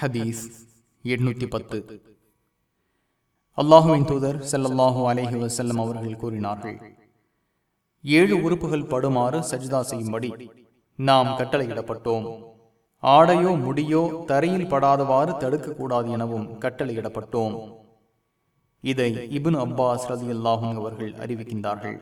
ஹதீஸ் எட்நூத்தி பத்து. அல்லாஹுவின் தூதர் செல்லல்லாஹு அலேஹி வசல்லம் அவர்கள் கூறினார்கள் ஏழு உறுப்புகள் படுமாறு சஜிதா செய்யும்படி நாம் கட்டளையிடப்பட்டோம். ஆடையோ முடியோ தரையில் படாதவாறு தடுக்கக்கூடாது எனவும் கட்டளையிடப்பட்டோம். இதை இபின் அப்பாஸ் ரதி அல்லாஹும் அவர்கள் அறிவிக்கின்றார்கள்.